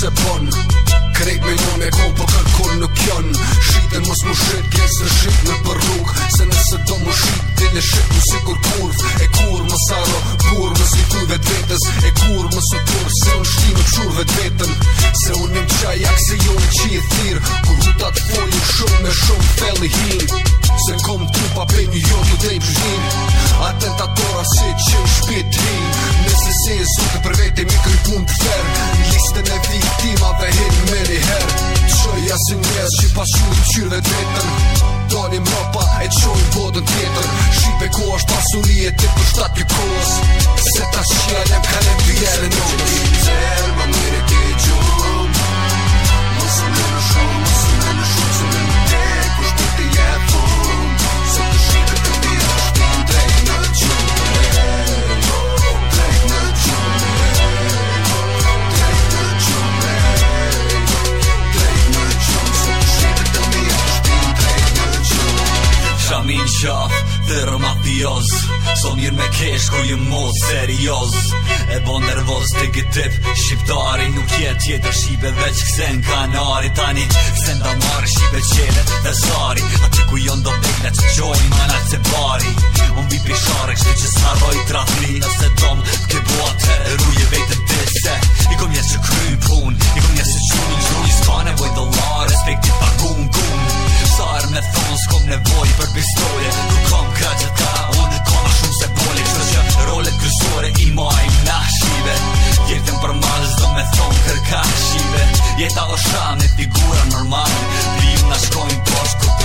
se bon Krejt me njëm e ko për po kërkur nuk jon Shqit mos mu shqit, gjes në shqit në për rrug Se nëse do mu shqit, dil e shqit mu si kur kurv E kur më saro, kur më si kuj vet vetës E kur më su kur, se unë shqit më qur vet vetën Se unë një qajak, se jo në qi e thirë Kur hutat foli, shumë me shumë, i hil pasur të qyrë dhe të vetër Doni mrapa e të shojnë vodën tjetër vetër Shqipe ko është pasurie të për shtatë kjo kosë rap Dërë ma So mirë me kesh ku jë mod serioz E bo nervos të gëtip Shqiptari nuk jetë tjetër Shqipe veç këse në kanari Tani këse në damari Shqipe qele dhe sari Ati ku jo ndo pëknet që qo boli për pistole Nuk kom gëtë ta, unë koma shumë se boli Kështë që role kryzore i maj nga shive Jetën për malë zdo me thonë kërka shive Jeta o shra me figura normal Vi unë nashkojnë poshë kërka